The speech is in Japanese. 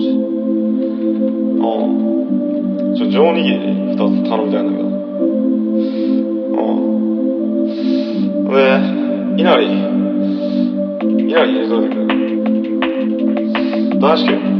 し。いうんちょ上握り2つ頼みたいんだけど。うんでいなりいなり入れといてくれ。大好きよ